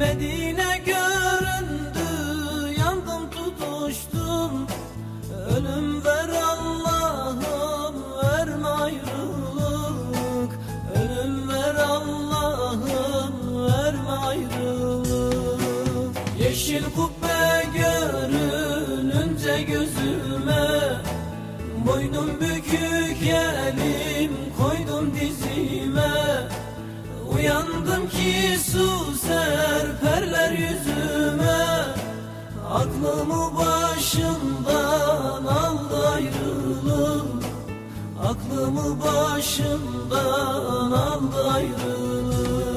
Medine göründü yandım tutuştum. Ölüm ver Allah'ım verme ayrılık. Ölüm ver Allah'ım verme ayrılık. Yeşil kubbe görününce gözüme Boynum bükük elim koydum dizime. Uyandım ki su Aklımı başımdan aldı ayrılık Aklımı başımdan aldı ayrılık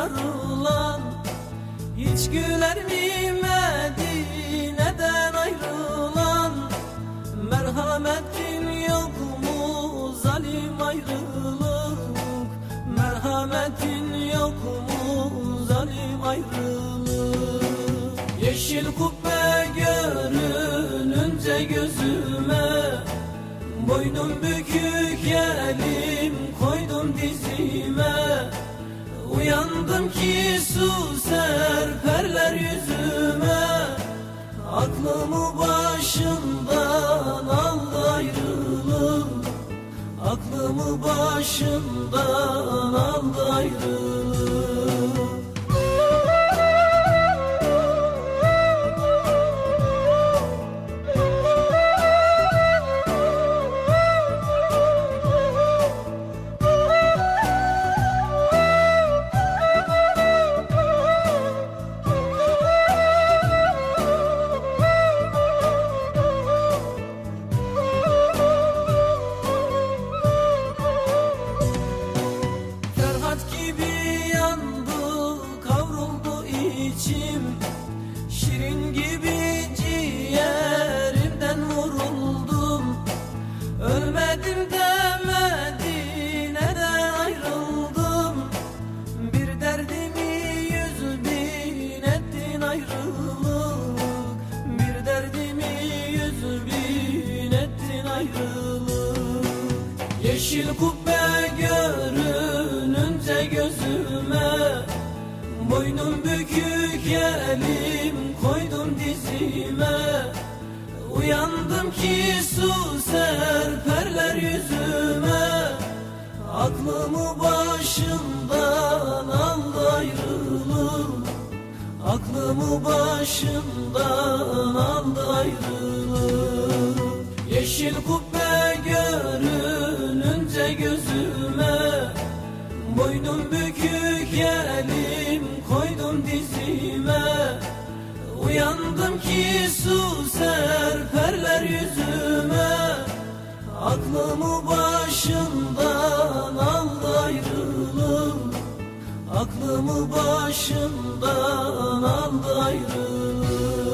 sevdiğine sarılan Hiç güler mi Medine'den ayrılan? Merhametin yok mu zalim ayrılık? Merhametin yok mu zalim ayrılık? Yeşil kubbe görününce gözüme Boynum bükük elim dizime Uyandım ki su serperler yüzüme. Aklımı başımdan aldı ayrılık Aklımı başımdan aldı ayrılık gibi yandı kavruldu içim. Şirin gibi ciğerimden vuruldum. Ölmedim de Medine'den ayrıldım? Bir derdimi yüz bin ettin ayrılık. Bir derdimi yüz bin ettin ayrılık. Yeşil kubbe Boynum bükük elim koydum dizime. Uyandım ki su serperler yüzüme. Aklımı başımdan aldı ayrılık Aklımı başımdan aldı ayrılık Yeşil kubbe görününce gözüme. Boynum bükük Uyandım ki su serperler yüzüme. Aklımı başımdan aldı ayrılık Aklımı başımdan aldı ayrılık